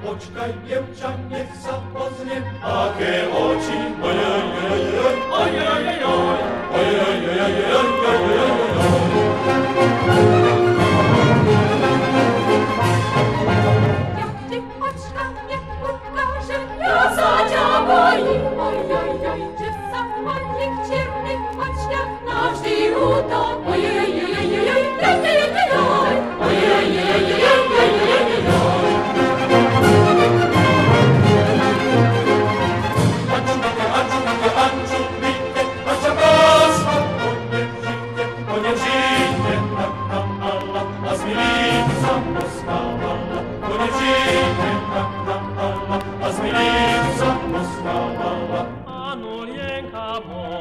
Počkaj, dievča, nech sa pozrie, aké oči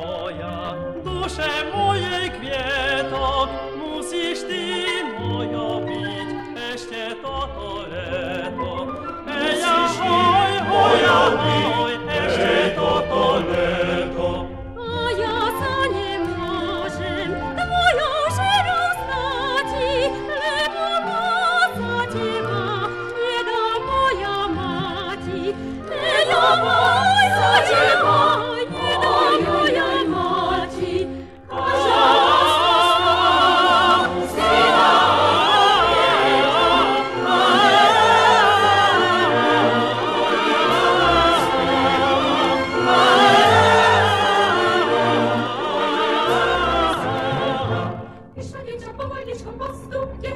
moja, dusze mojej kwieto, musisz ty moją descomposição, porque